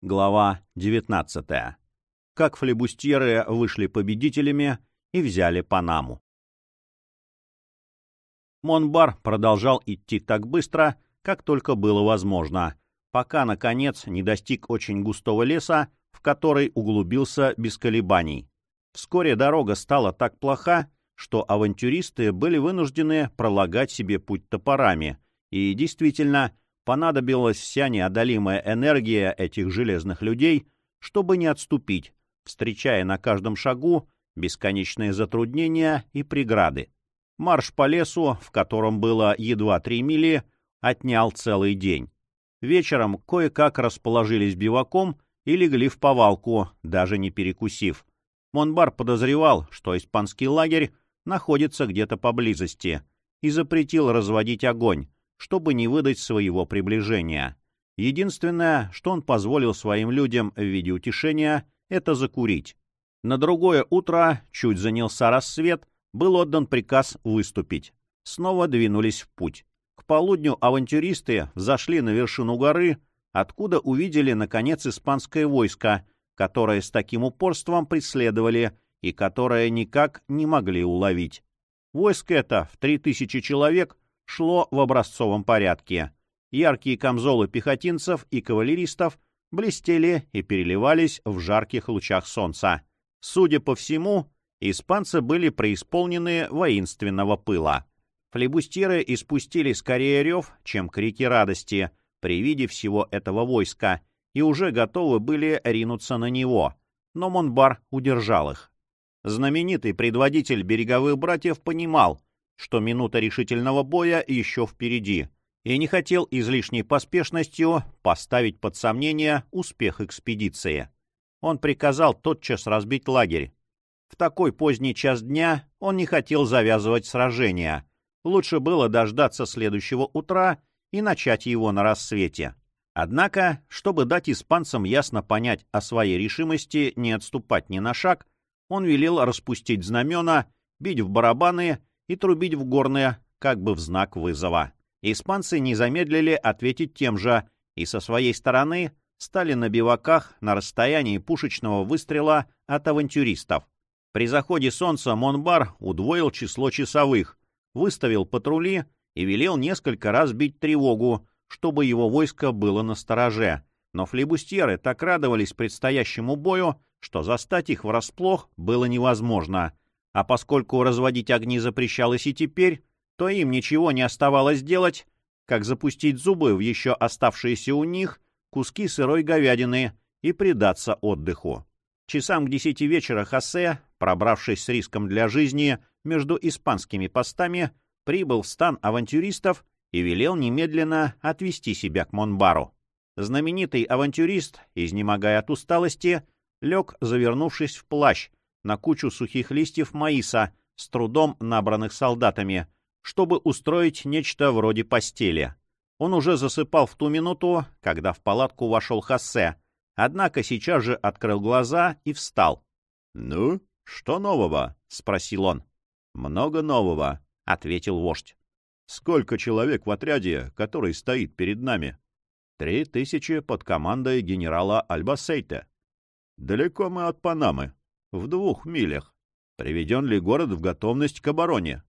Глава 19. Как флебустьеры вышли победителями и взяли Панаму. Монбар продолжал идти так быстро, как только было возможно, пока, наконец, не достиг очень густого леса, в который углубился без колебаний. Вскоре дорога стала так плоха, что авантюристы были вынуждены пролагать себе путь топорами, и действительно, понадобилась вся неодолимая энергия этих железных людей, чтобы не отступить, встречая на каждом шагу бесконечные затруднения и преграды. Марш по лесу, в котором было едва три мили, отнял целый день. Вечером кое-как расположились биваком и легли в повалку, даже не перекусив. Монбар подозревал, что испанский лагерь находится где-то поблизости, и запретил разводить огонь, чтобы не выдать своего приближения. Единственное, что он позволил своим людям в виде утешения, это закурить. На другое утро, чуть занялся рассвет, был отдан приказ выступить. Снова двинулись в путь. К полудню авантюристы зашли на вершину горы, откуда увидели, наконец, испанское войско, которое с таким упорством преследовали и которое никак не могли уловить. Войско это в три тысячи человек шло в образцовом порядке. Яркие камзолы пехотинцев и кавалеристов блестели и переливались в жарких лучах солнца. Судя по всему, испанцы были преисполнены воинственного пыла. Флебустьеры испустили скорее рев, чем крики радости при виде всего этого войска, и уже готовы были ринуться на него, но Монбар удержал их. Знаменитый предводитель береговых братьев понимал, что минута решительного боя еще впереди, и не хотел излишней поспешностью поставить под сомнение успех экспедиции. Он приказал тотчас разбить лагерь. В такой поздний час дня он не хотел завязывать сражение. Лучше было дождаться следующего утра и начать его на рассвете. Однако, чтобы дать испанцам ясно понять о своей решимости не отступать ни на шаг, он велел распустить знамена, бить в барабаны и трубить в горные, как бы в знак вызова. Испанцы не замедлили ответить тем же, и со своей стороны стали на биваках на расстоянии пушечного выстрела от авантюристов. При заходе солнца Монбар удвоил число часовых, выставил патрули и велел несколько раз бить тревогу, чтобы его войско было на стороже. Но флебустьеры так радовались предстоящему бою, что застать их врасплох было невозможно — а поскольку разводить огни запрещалось и теперь, то им ничего не оставалось делать, как запустить зубы в еще оставшиеся у них куски сырой говядины и предаться отдыху. Часам к десяти вечера Хосе, пробравшись с риском для жизни между испанскими постами, прибыл в стан авантюристов и велел немедленно отвести себя к Монбару. Знаменитый авантюрист, изнемогая от усталости, лег, завернувшись в плащ, на кучу сухих листьев маиса, с трудом набранных солдатами, чтобы устроить нечто вроде постели. Он уже засыпал в ту минуту, когда в палатку вошел Хассе, однако сейчас же открыл глаза и встал. — Ну, что нового? — спросил он. — Много нового, — ответил вождь. — Сколько человек в отряде, который стоит перед нами? — Три тысячи под командой генерала Альбасейте. — Далеко мы от Панамы, в двух милях. Приведен ли город в готовность к обороне?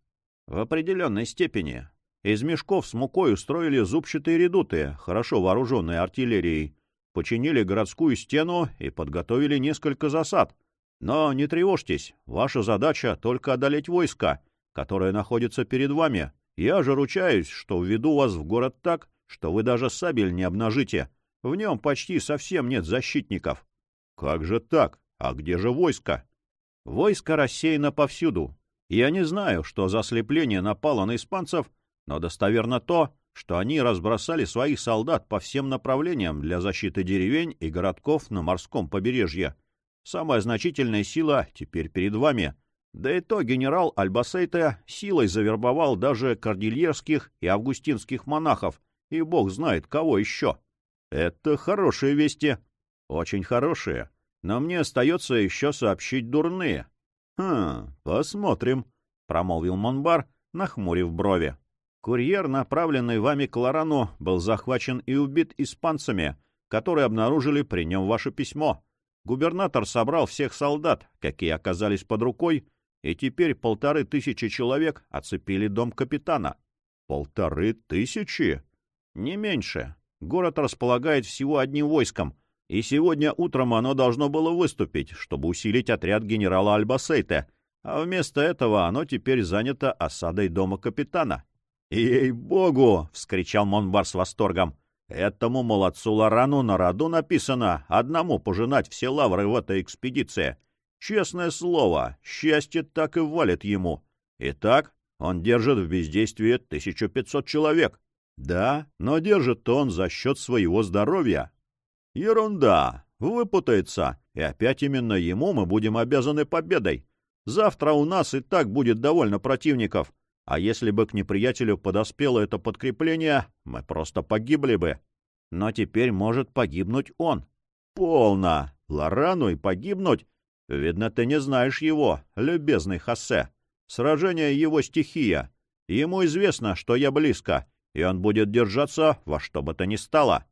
В определенной степени. Из мешков с мукой устроили зубчатые редуты, хорошо вооруженные артиллерией, починили городскую стену и подготовили несколько засад. Но не тревожьтесь, ваша задача только одолеть войска, которое находится перед вами. Я же ручаюсь, что введу вас в город так, что вы даже сабель не обнажите. В нем почти совсем нет защитников. — Как же так? А где же войско? Войско рассеяно повсюду. Я не знаю, что за ослепление напало на испанцев, но достоверно то, что они разбросали своих солдат по всем направлениям для защиты деревень и городков на морском побережье. Самая значительная сила теперь перед вами. Да и то генерал Альбасейте силой завербовал даже кордильерских и августинских монахов, и бог знает кого еще. Это хорошие вести. Очень хорошие но мне остается еще сообщить дурные. — Хм, посмотрим, — промолвил Монбар, нахмурив брови. Курьер, направленный вами к Лорану, был захвачен и убит испанцами, которые обнаружили при нем ваше письмо. Губернатор собрал всех солдат, какие оказались под рукой, и теперь полторы тысячи человек оцепили дом капитана. Полторы тысячи? Не меньше. Город располагает всего одним войском, и сегодня утром оно должно было выступить, чтобы усилить отряд генерала Альбасейте, а вместо этого оно теперь занято осадой дома капитана. «Ей-богу!» — вскричал Монбар с восторгом. «Этому молодцу Лорану на роду написано одному пожинать все лавры в этой экспедиции. Честное слово, счастье так и валит ему. Итак, он держит в бездействии 1500 человек. Да, но держит он за счет своего здоровья. Ерунда, выпутается, и опять именно ему мы будем обязаны победой. Завтра у нас и так будет довольно противников, а если бы к неприятелю подоспело это подкрепление, мы просто погибли бы. Но теперь может погибнуть он. Полно! Лорану и погибнуть? Видно, ты не знаешь его, любезный Хосе. Сражение его стихия. Ему известно, что я близко, и он будет держаться во что бы то ни стало.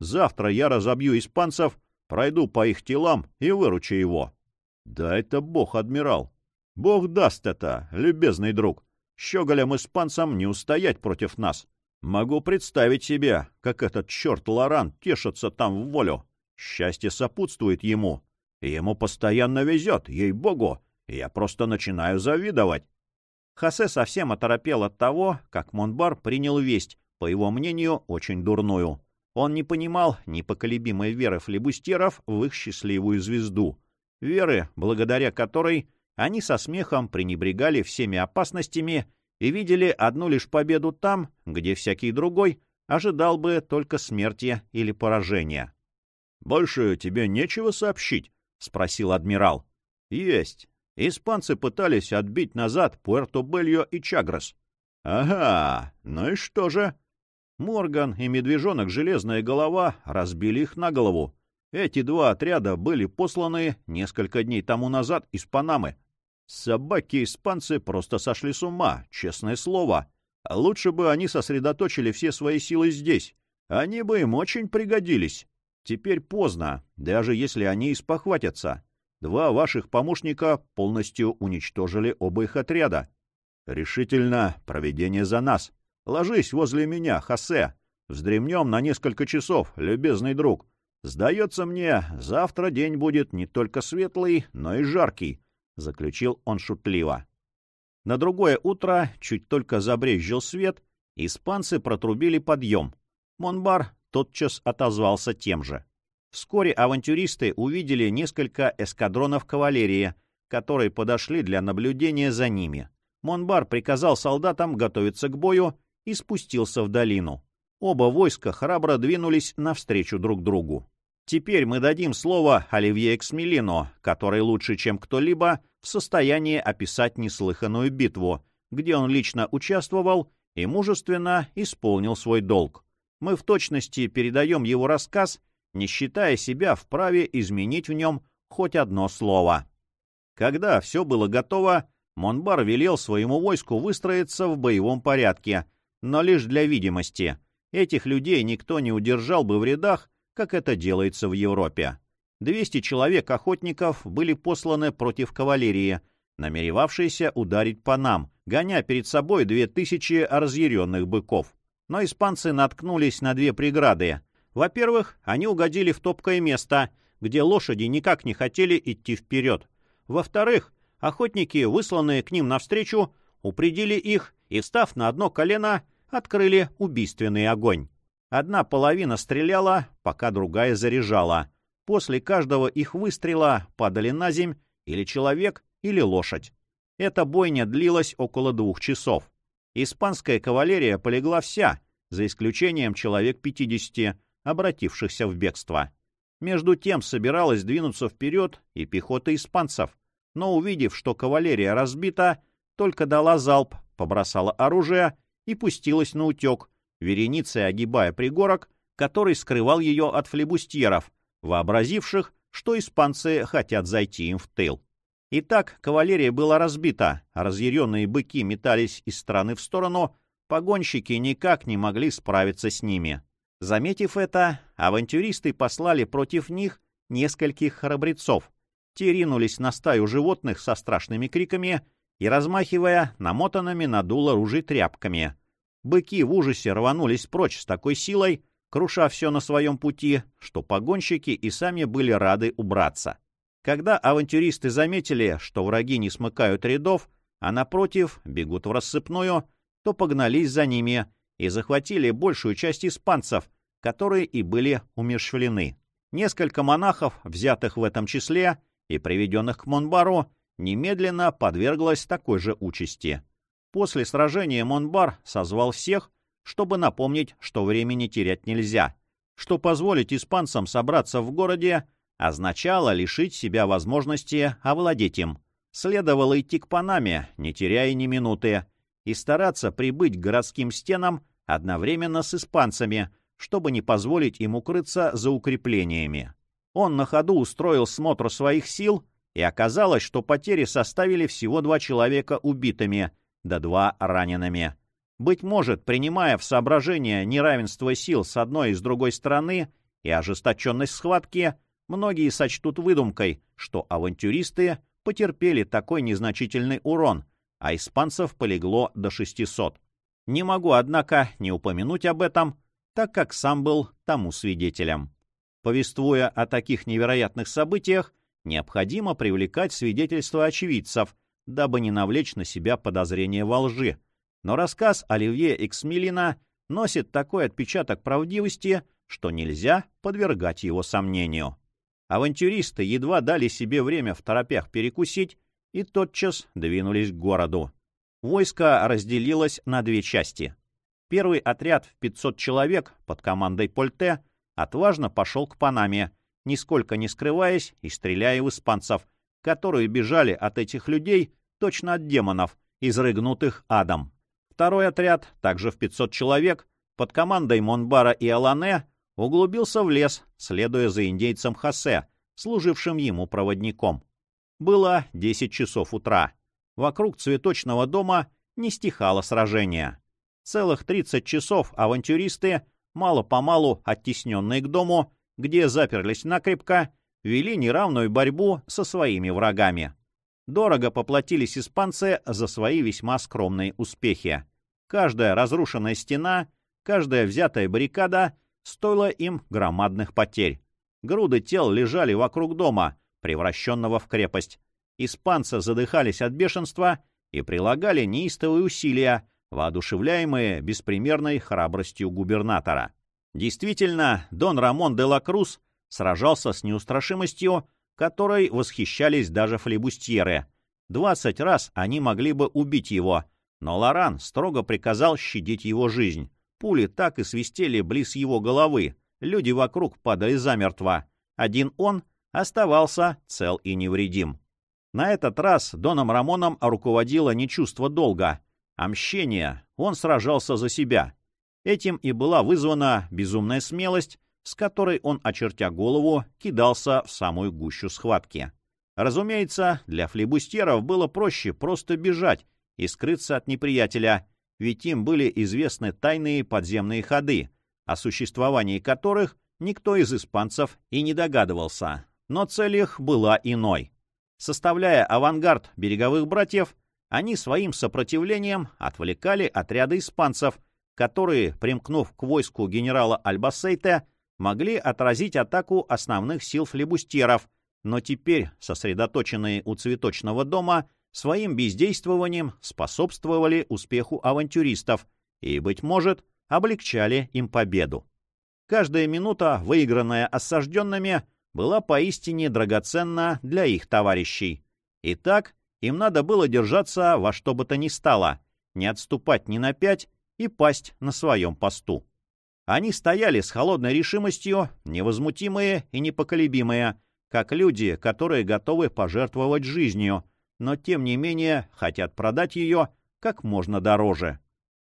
Завтра я разобью испанцев, пройду по их телам и выручу его. Да это бог, адмирал. Бог даст это, любезный друг щеголям-испанцам не устоять против нас. Могу представить себе, как этот черт Лоран тешится там в волю. Счастье сопутствует ему. Ему постоянно везет, ей-богу. Я просто начинаю завидовать. Хосе совсем оторопел от того, как Монбар принял весть, по его мнению, очень дурную. Он не понимал непоколебимой веры флебустеров в их счастливую звезду. Веры, благодаря которой они со смехом пренебрегали всеми опасностями и видели одну лишь победу там, где всякий другой ожидал бы только смерти или поражения. — Больше тебе нечего сообщить? — спросил адмирал. — Есть. Испанцы пытались отбить назад Пуэрто-Бельо и Чагрос. — Ага, ну и что же? Морган и медвежонок Железная Голова разбили их на голову. Эти два отряда были посланы несколько дней тому назад из Панамы. Собаки-испанцы просто сошли с ума, честное слово. Лучше бы они сосредоточили все свои силы здесь. Они бы им очень пригодились. Теперь поздно, даже если они испохватятся. Два ваших помощника полностью уничтожили оба их отряда. Решительно, проведение за нас. Ложись возле меня, Хосе. Вздремнем на несколько часов, любезный друг. Сдается мне, завтра день будет не только светлый, но и жаркий. — заключил он шутливо. На другое утро, чуть только забрезжил свет, испанцы протрубили подъем. Монбар тотчас отозвался тем же. Вскоре авантюристы увидели несколько эскадронов кавалерии, которые подошли для наблюдения за ними. Монбар приказал солдатам готовиться к бою и спустился в долину. Оба войска храбро двинулись навстречу друг другу. Теперь мы дадим слово Оливье Эксмелино, который лучше, чем кто-либо, в состоянии описать неслыханную битву, где он лично участвовал и мужественно исполнил свой долг. Мы в точности передаем его рассказ, не считая себя вправе изменить в нем хоть одно слово. Когда все было готово, Монбар велел своему войску выстроиться в боевом порядке, но лишь для видимости. Этих людей никто не удержал бы в рядах, как это делается в Европе. 200 человек-охотников были посланы против кавалерии, намеревавшейся ударить по нам, гоня перед собой 2000 разъяренных быков. Но испанцы наткнулись на две преграды. Во-первых, они угодили в топкое место, где лошади никак не хотели идти вперед. Во-вторых, охотники, высланные к ним навстречу, упредили их и, встав на одно колено, открыли убийственный огонь. Одна половина стреляла, пока другая заряжала. После каждого их выстрела падали на земь или человек, или лошадь. Эта бойня длилась около двух часов. Испанская кавалерия полегла вся, за исключением человек 50, обратившихся в бегство. Между тем собиралась двинуться вперед и пехота испанцев, но, увидев, что кавалерия разбита, только дала залп, побросала оружие и пустилась на утек, вереницей огибая пригорок, который скрывал ее от флебустьеров, вообразивших, что испанцы хотят зайти им в тыл. Итак, кавалерия была разбита, разъяренные быки метались из стороны в сторону, погонщики никак не могли справиться с ними. Заметив это, авантюристы послали против них нескольких храбрецов. Те ринулись на стаю животных со страшными криками и размахивая намотанными на дуло ружей тряпками. Быки в ужасе рванулись прочь с такой силой, круша все на своем пути, что погонщики и сами были рады убраться. Когда авантюристы заметили, что враги не смыкают рядов, а напротив бегут в рассыпную, то погнались за ними и захватили большую часть испанцев, которые и были умершвлены. Несколько монахов, взятых в этом числе и приведенных к Монбару, немедленно подверглось такой же участи. После сражения Монбар созвал всех, чтобы напомнить, что времени терять нельзя, что позволить испанцам собраться в городе означало лишить себя возможности овладеть им. Следовало идти к Панаме, не теряя ни минуты, и стараться прибыть к городским стенам одновременно с испанцами, чтобы не позволить им укрыться за укреплениями. Он на ходу устроил смотр своих сил, и оказалось, что потери составили всего два человека убитыми, да два ранеными. Быть может, принимая в соображение неравенство сил с одной и с другой стороны и ожесточенность схватки, многие сочтут выдумкой, что авантюристы потерпели такой незначительный урон, а испанцев полегло до 600. Не могу, однако, не упомянуть об этом, так как сам был тому свидетелем. Повествуя о таких невероятных событиях, необходимо привлекать свидетельства очевидцев, дабы не навлечь на себя подозрения во лжи. Но рассказ Оливье Эксмилина носит такой отпечаток правдивости, что нельзя подвергать его сомнению. Авантюристы едва дали себе время в торопях перекусить и тотчас двинулись к городу. Войско разделилось на две части. Первый отряд в 500 человек под командой Польте отважно пошел к Панаме, нисколько не скрываясь и стреляя в испанцев, которые бежали от этих людей точно от демонов, изрыгнутых адом. Второй отряд, также в 500 человек, под командой Монбара и Алане, углубился в лес, следуя за индейцем Хосе, служившим ему проводником. Было 10 часов утра. Вокруг цветочного дома не стихало сражение. Целых 30 часов авантюристы, мало-помалу оттесненные к дому, где заперлись накрепко, вели неравную борьбу со своими врагами. Дорого поплатились испанцы за свои весьма скромные успехи. Каждая разрушенная стена, каждая взятая баррикада стоила им громадных потерь. Груды тел лежали вокруг дома, превращенного в крепость. Испанцы задыхались от бешенства и прилагали неистовые усилия, воодушевляемые беспримерной храбростью губернатора. Действительно, Дон Рамон де ла Круз сражался с неустрашимостью, которой восхищались даже флебустьеры. Двадцать раз они могли бы убить его, но Лоран строго приказал щадить его жизнь. Пули так и свистели близ его головы, люди вокруг падали замертво. Один он оставался цел и невредим. На этот раз Доном Рамоном руководило не чувство долга, а мщение. Он сражался за себя. Этим и была вызвана безумная смелость, с которой он, очертя голову, кидался в самую гущу схватки. Разумеется, для флебустеров было проще просто бежать и скрыться от неприятеля, ведь им были известны тайные подземные ходы, о существовании которых никто из испанцев и не догадывался. Но цель их была иной. Составляя авангард береговых братьев, они своим сопротивлением отвлекали отряды испанцев – которые, примкнув к войску генерала Альбасейта, могли отразить атаку основных сил флебустеров, но теперь, сосредоточенные у цветочного дома, своим бездействованием способствовали успеху авантюристов и, быть может, облегчали им победу. Каждая минута, выигранная осажденными, была поистине драгоценна для их товарищей. Итак, им надо было держаться во что бы то ни стало, не отступать ни на пять и пасть на своем посту. Они стояли с холодной решимостью, невозмутимые и непоколебимые, как люди, которые готовы пожертвовать жизнью, но тем не менее хотят продать ее как можно дороже.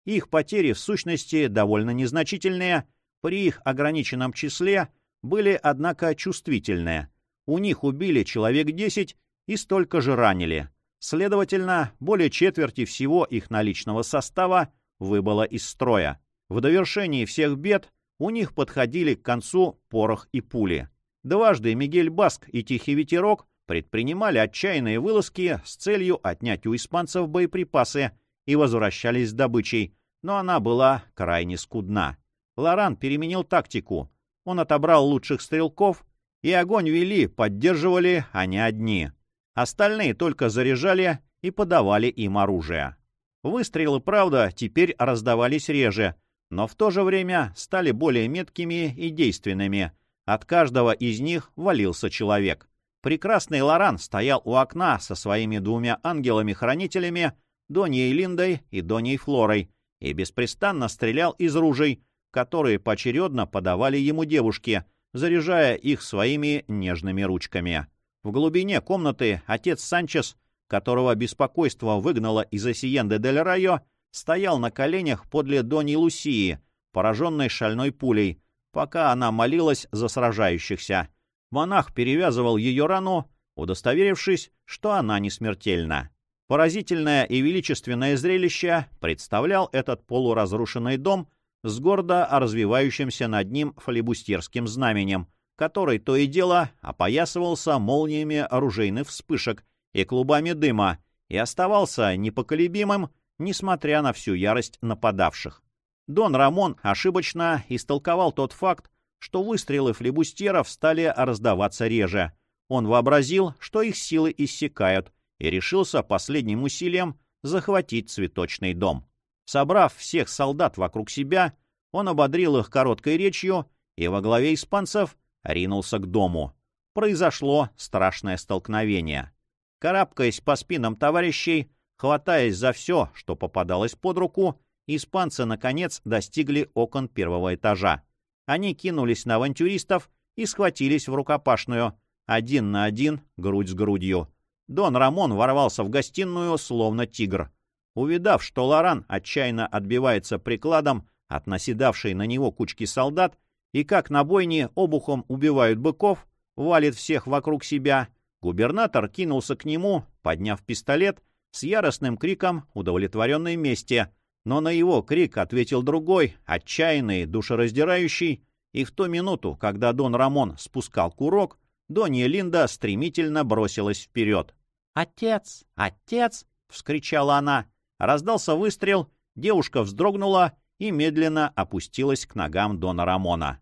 Их потери в сущности довольно незначительные, при их ограниченном числе были, однако, чувствительные. У них убили человек 10 и столько же ранили. Следовательно, более четверти всего их наличного состава выбыло из строя. В довершении всех бед у них подходили к концу порох и пули. Дважды Мигель Баск и Тихий Ветерок предпринимали отчаянные вылазки с целью отнять у испанцев боеприпасы и возвращались с добычей, но она была крайне скудна. Лоран переменил тактику. Он отобрал лучших стрелков, и огонь вели, поддерживали они одни. Остальные только заряжали и подавали им оружие. Выстрелы, правда, теперь раздавались реже, но в то же время стали более меткими и действенными. От каждого из них валился человек. Прекрасный Лоран стоял у окна со своими двумя ангелами-хранителями, Доньей Линдой и Доньей Флорой, и беспрестанно стрелял из ружей, которые поочередно подавали ему девушки, заряжая их своими нежными ручками. В глубине комнаты отец Санчес, которого беспокойство выгнало из Осиенде дель Райо, стоял на коленях подле Дони Лусии, пораженной шальной пулей, пока она молилась за сражающихся. Монах перевязывал ее рану, удостоверившись, что она не смертельна. Поразительное и величественное зрелище представлял этот полуразрушенный дом с гордо развивающимся над ним фалибустьерским знаменем, который то и дело опоясывался молниями оружейных вспышек и клубами дыма и оставался непоколебимым, несмотря на всю ярость нападавших. Дон Рамон ошибочно истолковал тот факт, что выстрелы флебустьеров стали раздаваться реже. Он вообразил, что их силы иссякают, и решился последним усилием захватить цветочный дом. Собрав всех солдат вокруг себя, он ободрил их короткой речью и во главе испанцев ринулся к дому. Произошло страшное столкновение. Карабкаясь по спинам товарищей, хватаясь за все, что попадалось под руку, испанцы, наконец, достигли окон первого этажа. Они кинулись на авантюристов и схватились в рукопашную, один на один, грудь с грудью. Дон Рамон ворвался в гостиную, словно тигр. Увидав, что Лоран отчаянно отбивается прикладом от наседавшей на него кучки солдат, и как на бойне обухом убивают быков, валит всех вокруг себя, губернатор кинулся к нему, подняв пистолет, с яростным криком удовлетворенной мести, но на его крик ответил другой, отчаянный, душераздирающий, и в ту минуту, когда Дон Рамон спускал курок, Донья Линда стремительно бросилась вперед. «Отец! Отец!» — вскричала она. Раздался выстрел, девушка вздрогнула и медленно опустилась к ногам Дона Рамона.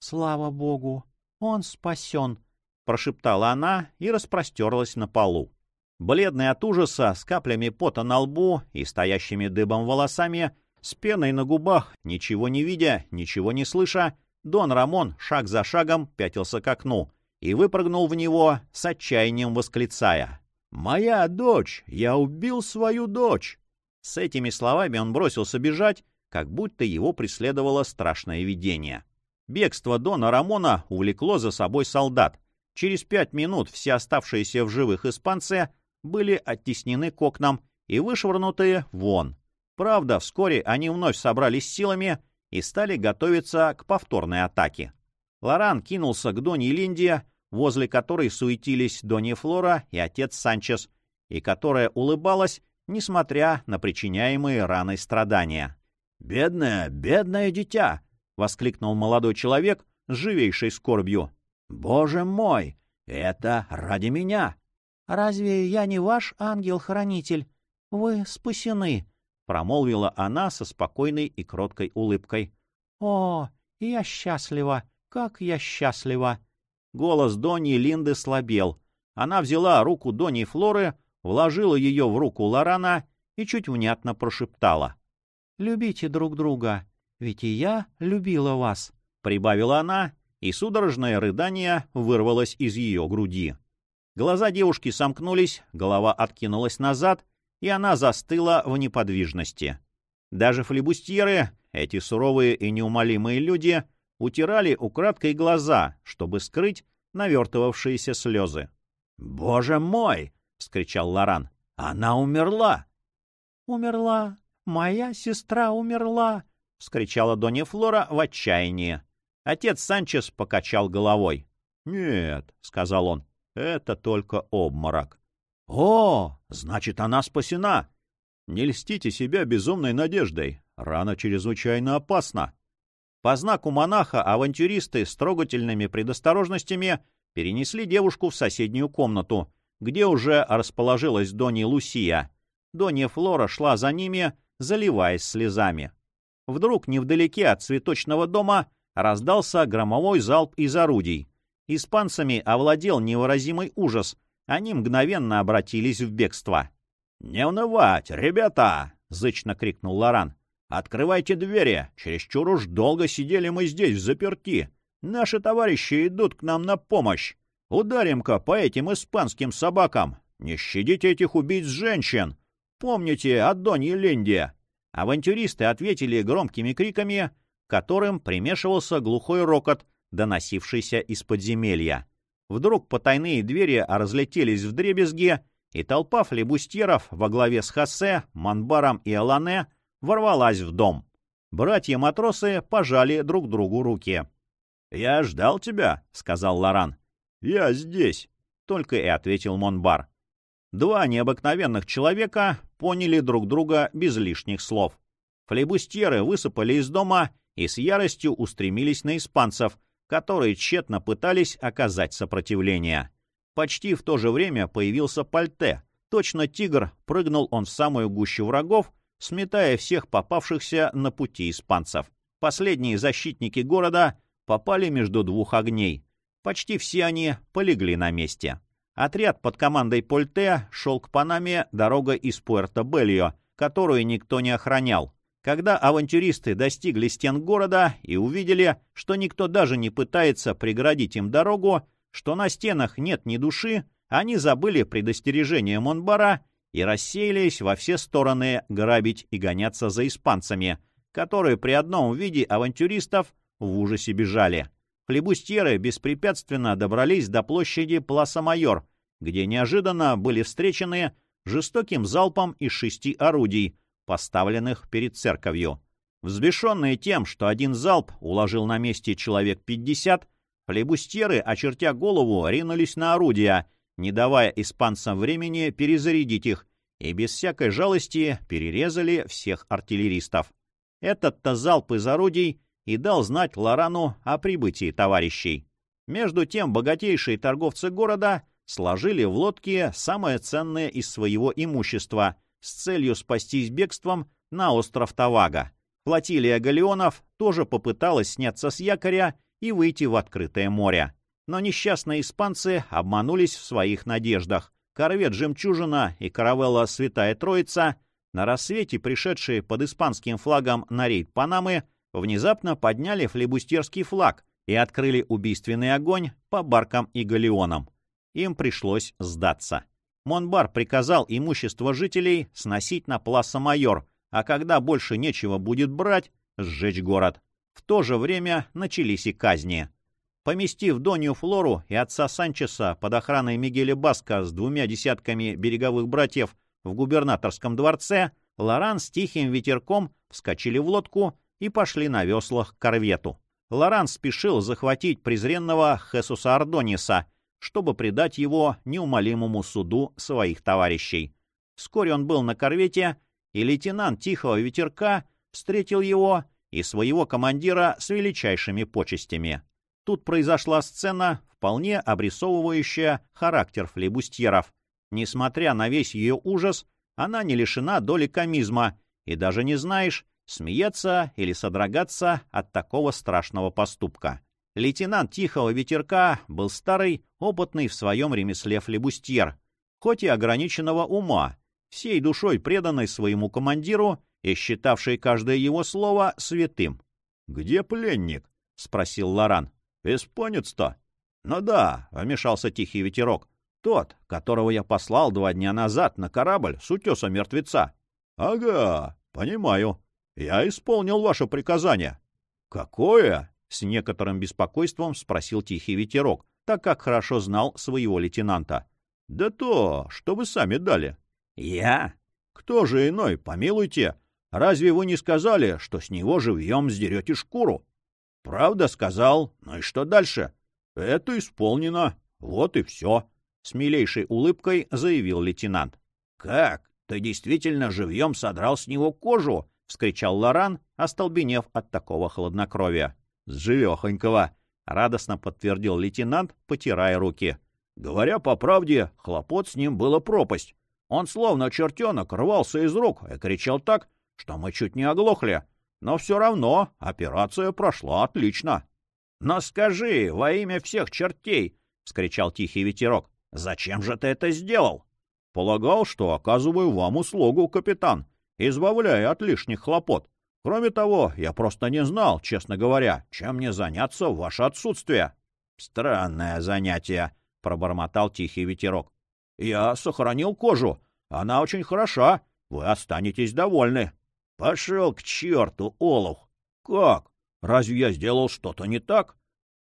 «Слава Богу! Он спасен!» — прошептала она и распростерлась на полу. Бледный от ужаса, с каплями пота на лбу и стоящими дыбом волосами, с пеной на губах, ничего не видя, ничего не слыша, Дон Рамон шаг за шагом пятился к окну и выпрыгнул в него с отчаянием восклицая. «Моя дочь! Я убил свою дочь!» С этими словами он бросился бежать, как будто его преследовало страшное видение. Бегство Дона Рамона увлекло за собой солдат. Через пять минут все оставшиеся в живых испанцы были оттеснены к окнам и вышвырнуты вон. Правда, вскоре они вновь собрались силами и стали готовиться к повторной атаке. Лоран кинулся к Доне Линде, возле которой суетились Донья Флора и отец Санчес, и которая улыбалась, несмотря на причиняемые раной страдания. «Бедное, бедное дитя!» — воскликнул молодой человек с живейшей скорбью. «Боже мой! Это ради меня!» «Разве я не ваш ангел-хранитель? Вы спасены!» — промолвила она со спокойной и кроткой улыбкой. «О, я счастлива! Как я счастлива!» Голос Дони Линды слабел. Она взяла руку Дони Флоры, вложила ее в руку Лорана и чуть внятно прошептала. «Любите друг друга, ведь и я любила вас», — прибавила она, и судорожное рыдание вырвалось из ее груди. Глаза девушки сомкнулись, голова откинулась назад, и она застыла в неподвижности. Даже флебустьеры, эти суровые и неумолимые люди, утирали украдкой глаза, чтобы скрыть навертывавшиеся слезы. «Боже мой!» — вскричал Лоран. «Она умерла!» «Умерла! Моя сестра умерла!» — вскричала Донья Флора в отчаянии. Отец Санчес покачал головой. «Нет», — сказал он, — «это только обморок». «О, значит, она спасена!» «Не льстите себя безумной надеждой. Рана чрезвычайно опасна». По знаку монаха авантюристы с трогательными предосторожностями перенесли девушку в соседнюю комнату, где уже расположилась Донни Лусия. Донья Флора шла за ними, заливаясь слезами. Вдруг невдалеке от цветочного дома раздался громовой залп из орудий. Испанцами овладел невыразимый ужас. Они мгновенно обратились в бегство. «Не унывать, ребята!» — зычно крикнул Лоран. «Открывайте двери! Чересчур уж долго сидели мы здесь в заперти. Наши товарищи идут к нам на помощь. Ударим-ка по этим испанским собакам. Не щадите этих убийц женщин. Помните о Донье Ленде!» Авантюристы ответили громкими криками, которым примешивался глухой рокот, доносившийся из подземелья. Вдруг потайные двери разлетелись в дребезги, и толпа флебустьеров во главе с Хосе, Манбаром и Алане ворвалась в дом. Братья-матросы пожали друг другу руки. «Я ждал тебя», — сказал Лоран. «Я здесь», — только и ответил Монбар. Два необыкновенных человека поняли друг друга без лишних слов. Флебустьеры высыпали из дома и с яростью устремились на испанцев, которые тщетно пытались оказать сопротивление. Почти в то же время появился Пальте. Точно тигр, прыгнул он в самую гущу врагов, сметая всех попавшихся на пути испанцев. Последние защитники города попали между двух огней. Почти все они полегли на месте. Отряд под командой Польте шел к Панаме дорога из Пуэрто-Бельо, которую никто не охранял. Когда авантюристы достигли стен города и увидели, что никто даже не пытается преградить им дорогу, что на стенах нет ни души, они забыли предостережение Монбара и рассеялись во все стороны грабить и гоняться за испанцами, которые при одном виде авантюристов в ужасе бежали. Флебустьеры беспрепятственно добрались до площади Пласа-Майор, где неожиданно были встречены жестоким залпом из шести орудий, поставленных перед церковью. Взбешенные тем, что один залп уложил на месте человек пятьдесят, флебустьеры, очертя голову, ринулись на орудия, не давая испанцам времени перезарядить их, и без всякой жалости перерезали всех артиллеристов. Этот-то залп из орудий и дал знать Лорану о прибытии товарищей. Между тем богатейшие торговцы города сложили в лодке самое ценное из своего имущества с целью спастись бегством на остров Тавага. Флотилия галеонов тоже попыталась сняться с якоря и выйти в открытое море. Но несчастные испанцы обманулись в своих надеждах. Корвет «Жемчужина» и каравелла «Святая Троица» на рассвете, пришедшие под испанским флагом на рейд Панамы, внезапно подняли флебустерский флаг и открыли убийственный огонь по баркам и галеонам. Им пришлось сдаться. Монбар приказал имущество жителей сносить на Пласа-Майор, а когда больше нечего будет брать, сжечь город. В то же время начались и казни. Поместив Донью Флору и отца Санчеса под охраной Мигеля Баска с двумя десятками береговых братьев в губернаторском дворце, Лоран с тихим ветерком вскочили в лодку и пошли на веслах к корвету. Лоран спешил захватить презренного Хесуса Ардониса, чтобы предать его неумолимому суду своих товарищей. Вскоре он был на корвете, и лейтенант Тихого Ветерка встретил его и своего командира с величайшими почестями. Тут произошла сцена, вполне обрисовывающая характер флебустьеров. Несмотря на весь ее ужас, она не лишена доли комизма, и даже не знаешь, смеяться или содрогаться от такого страшного поступка. Лейтенант Тихого Ветерка был старый, опытный в своем ремесле флебустьер, хоть и ограниченного ума, всей душой преданный своему командиру и считавший каждое его слово святым. — Где пленник? — спросил Лоран. — Испанец-то? — Ну да, — вмешался Тихий Ветерок. — Тот, которого я послал два дня назад на корабль с утеса мертвеца. — Ага, понимаю. Я исполнил ваше приказание. Какое? С некоторым беспокойством спросил Тихий Ветерок, так как хорошо знал своего лейтенанта. Да то, что вы сами дали. Я? Кто же иной, помилуйте? Разве вы не сказали, что с него живьем сдерете шкуру? Правда сказал. Ну и что дальше? Это исполнено. Вот и все. С милейшей улыбкой заявил лейтенант. Как? Ты действительно живьем содрал с него кожу? — вскричал Лоран, остолбенев от такого хладнокровия. «С живехонького!» — радостно подтвердил лейтенант, потирая руки. Говоря по правде, хлопот с ним было пропасть. Он словно чертенок рвался из рук и кричал так, что мы чуть не оглохли. Но все равно операция прошла отлично. — Но скажи, во имя всех чертей! — вскричал тихий ветерок. — Зачем же ты это сделал? — Полагал, что оказываю вам услугу, капитан, избавляя от лишних хлопот. Кроме того, я просто не знал, честно говоря, чем мне заняться в ваше отсутствие. — Странное занятие, — пробормотал тихий ветерок. — Я сохранил кожу. Она очень хороша. Вы останетесь довольны. — Пошел к черту, Олух! — Как? Разве я сделал что-то не так?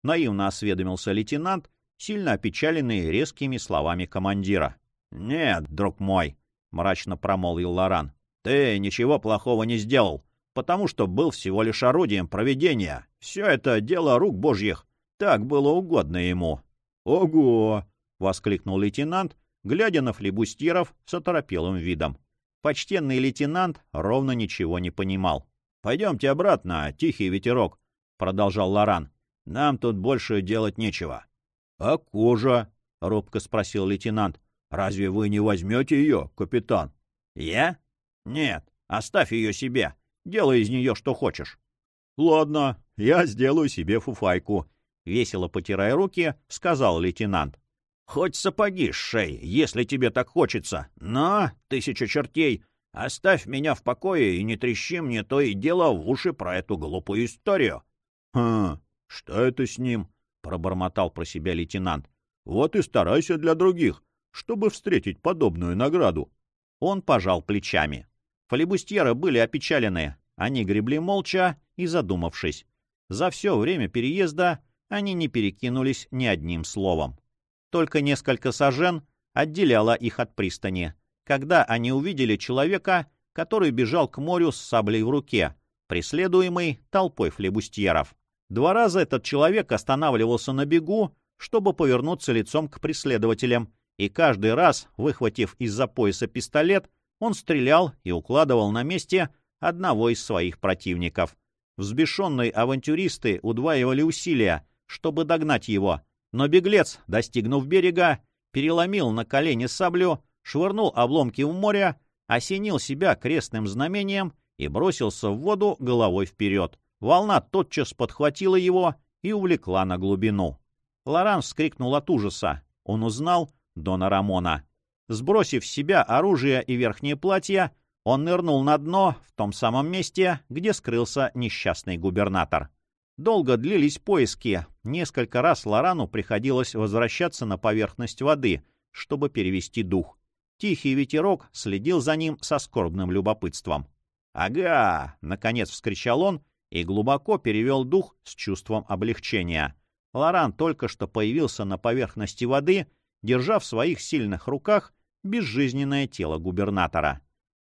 Наивно осведомился лейтенант, сильно опечаленный резкими словами командира. — Нет, друг мой, — мрачно промолвил Лоран, — ты ничего плохого не сделал, потому что был всего лишь орудием проведения. Все это дело рук божьих. Так было угодно ему. — Ого! — воскликнул лейтенант, глядя на флебустьеров с оторопелым видом. Почтенный лейтенант ровно ничего не понимал. — Пойдемте обратно, тихий ветерок, — продолжал Лоран. — Нам тут больше делать нечего. — А кожа? — робко спросил лейтенант. — Разве вы не возьмете ее, капитан? — Я? — Нет, оставь ее себе. Делай из нее что хочешь. — Ладно, я сделаю себе фуфайку, — весело потирая руки, сказал лейтенант. — Хоть сапоги с шеи, если тебе так хочется. Но, тысяча чертей, Оставь меня в покое и не трещи мне то и дело в уши про эту глупую историю. — Хм, что это с ним? — пробормотал про себя лейтенант. — Вот и старайся для других, чтобы встретить подобную награду. Он пожал плечами. Фалибустьеры были опечалены. Они гребли молча и задумавшись. За все время переезда они не перекинулись ни одним словом. Только несколько сажен отделяло их от пристани — когда они увидели человека, который бежал к морю с саблей в руке, преследуемый толпой флебустьеров. Два раза этот человек останавливался на бегу, чтобы повернуться лицом к преследователям, и каждый раз, выхватив из-за пояса пистолет, он стрелял и укладывал на месте одного из своих противников. Взбешенные авантюристы удваивали усилия, чтобы догнать его, но беглец, достигнув берега, переломил на колени саблю, швырнул обломки в море, осенил себя крестным знамением и бросился в воду головой вперед. Волна тотчас подхватила его и увлекла на глубину. Лоран вскрикнул от ужаса. Он узнал Дона Рамона. Сбросив с себя оружие и верхнее платье, он нырнул на дно в том самом месте, где скрылся несчастный губернатор. Долго длились поиски. Несколько раз Лорану приходилось возвращаться на поверхность воды, чтобы перевести дух. Тихий ветерок следил за ним со скорбным любопытством. «Ага!» — наконец вскричал он и глубоко перевел дух с чувством облегчения. Лоран только что появился на поверхности воды, держа в своих сильных руках безжизненное тело губернатора.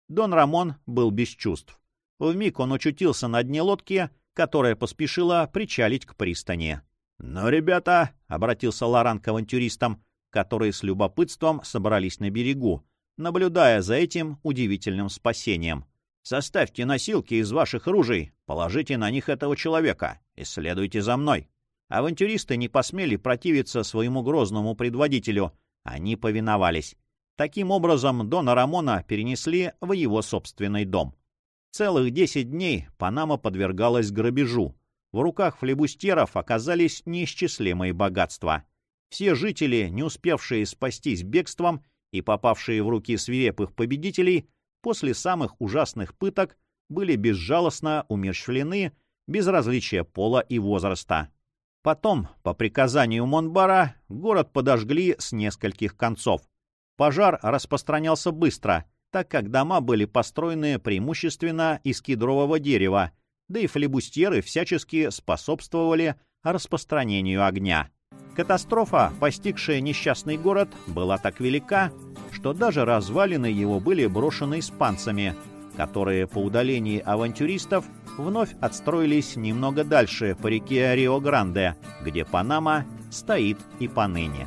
Дон Рамон был без чувств. Вмиг он очутился на дне лодки, которая поспешила причалить к пристани. «Ну, ребята!» — обратился Лоран к авантюристам которые с любопытством собрались на берегу, наблюдая за этим удивительным спасением. «Составьте носилки из ваших ружей, положите на них этого человека и следуйте за мной». Авантюристы не посмели противиться своему грозному предводителю, они повиновались. Таким образом, Дона Рамона перенесли в его собственный дом. Целых десять дней Панама подвергалась грабежу. В руках флебустеров оказались неисчислимые богатства — все жители, не успевшие спастись бегством и попавшие в руки свирепых победителей, после самых ужасных пыток были безжалостно умерщвлены без различия пола и возраста. Потом, по приказанию Монбара, город подожгли с нескольких концов. Пожар распространялся быстро, так как дома были построены преимущественно из кедрового дерева, да и флебустьеры всячески способствовали распространению огня. Катастрофа, постигшая несчастный город, была так велика, что даже развалины его были брошены испанцами, которые по удалении авантюристов вновь отстроились немного дальше по реке Рио-Гранде, где Панама стоит и поныне.